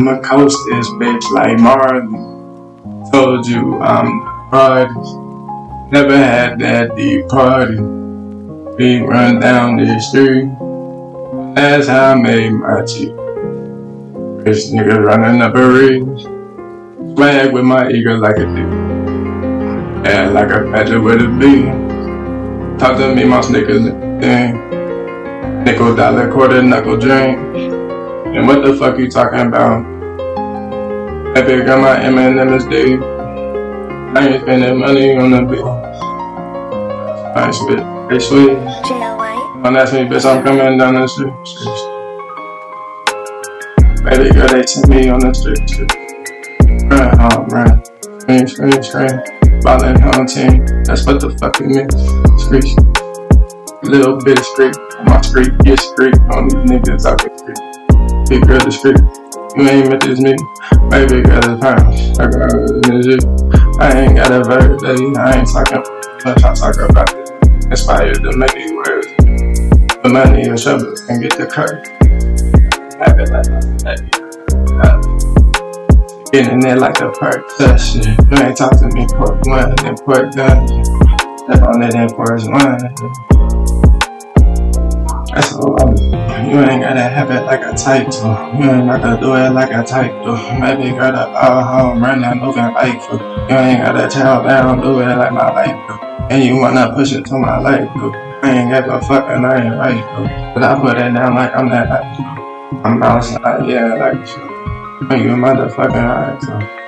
I'ma coast is bitch like Marley. Told you I'm parties. Never had that deep party. We run down the street. That's how I made my cheap. Rich nigga running up a ridge. Swag with my ego like a dick. Yeah, like a badger with a beam. Talk to me, my sneakers thing. Nickel dollar quarter knuckle drink. And what the fuck you talking about? I pick up my M&M's day. I ain't spending money on the bill. I ain't spit. Hey, sweet. Don't ask me, bitch, I'm coming down the street. Baby girl, they took me on the street. street. Run, home, run. Scream, scream, scream. Ballin' on team. That's what the fuck it means. Screech. Little bit of street. My street, get street. On these niggas out the street. Big girl, the street. You ain't met this nigga. Baby girl, the pounds. I got it. I ain't got a verse, baby. I ain't talking much. I talk about it. Inspired to make these words. The money and shovels can get the curve. Have it like that. Getting there like a perk. That shit. You ain't talk to me pork one and pork gun. Step on it and pork one. That's all I'm You ain't gotta have it like a type to. You ain't gotta do it like a type to. Maybe gotta all home run and moving like for. You ain't gotta tell down, do it like my life do. And you wanna push it to my life do. I ain't give a fuck and I ain't right do. But I put it down like I'm that I'm outside, yeah, like you. You motherfucking right.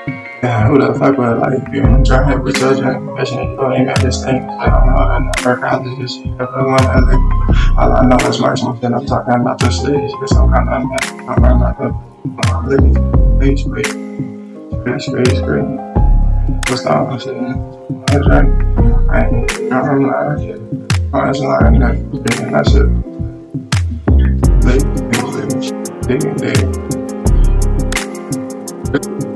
Yeah, who the fuck would like you drive with your generation? You don't even thing. I don't know number colleges. Everyone I all I know is March then I'm talking about the stage. Cause I'm kind of mad. I'm not the I'm living page break. Space, space, great. What's the opposite? I drink. I ain't I'm not a kid. It's not a nut. Speaking that shit. Late, late, late, late,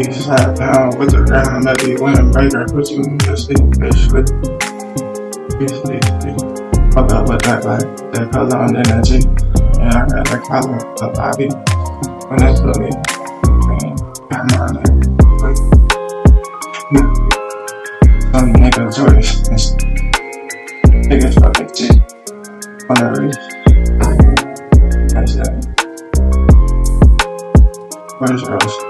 late. East down with the ground that they went breaker, put you in the sleep, bitch. Sleep, sleep, sleep. Fuck up with that like that color on energy. And I got the color of Bobby. When that's for me. I'm on it. Some nigga choice. Niggas fucking G. On the reef. That's that. Where's Rose?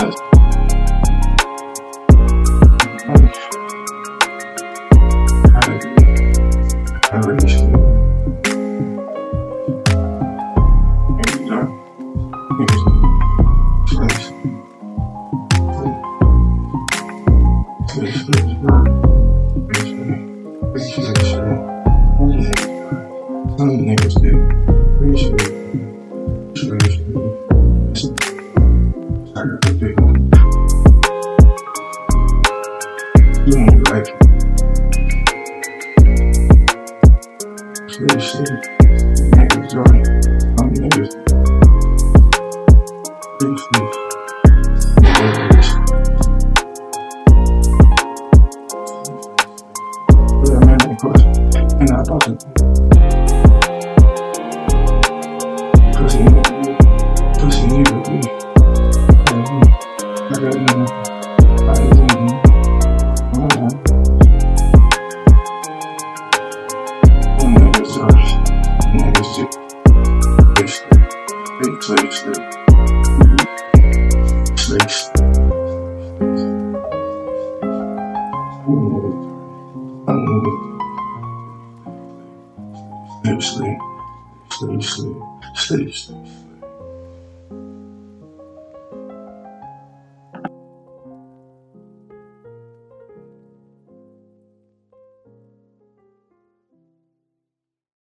I One. You won't like it. Appreciate Yeah, man. And I thought I got nothing. I ain't